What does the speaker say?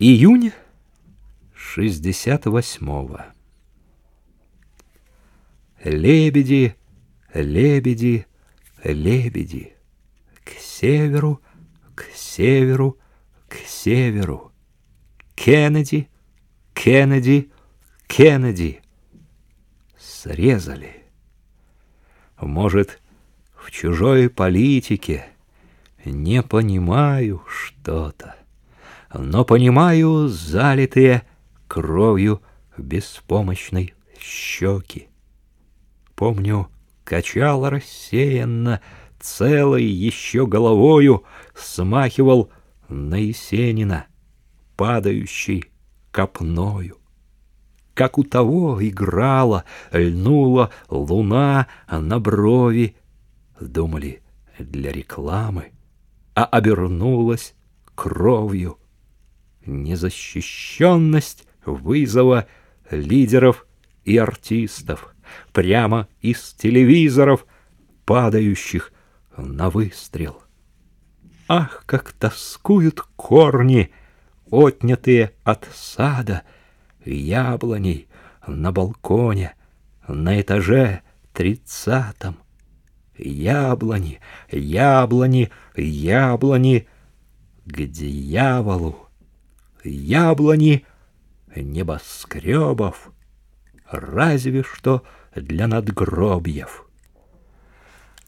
Июнь 68-го. Лебеди, лебеди, лебеди. К северу, к северу, к северу. Кеннеди, Кеннеди, Кеннеди. Срезали. Может, в чужой политике не понимаю что-то но понимаю залитые кровью беспомощной щеки. Помню, качал рассеянно, целой еще головою смахивал на Есенина, падающий копною. Как у того играла, льнула луна на брови, думали, для рекламы, а обернулась кровью незащищенность вызова лидеров и артистов прямо из телевизоров, падающих на выстрел. Ах, как тоскуют корни, отнятые от сада, яблоней на балконе, на этаже тридцатом. Яблони, яблони, яблони к дьяволу яблони, небоскребов, разве что для надгробьев.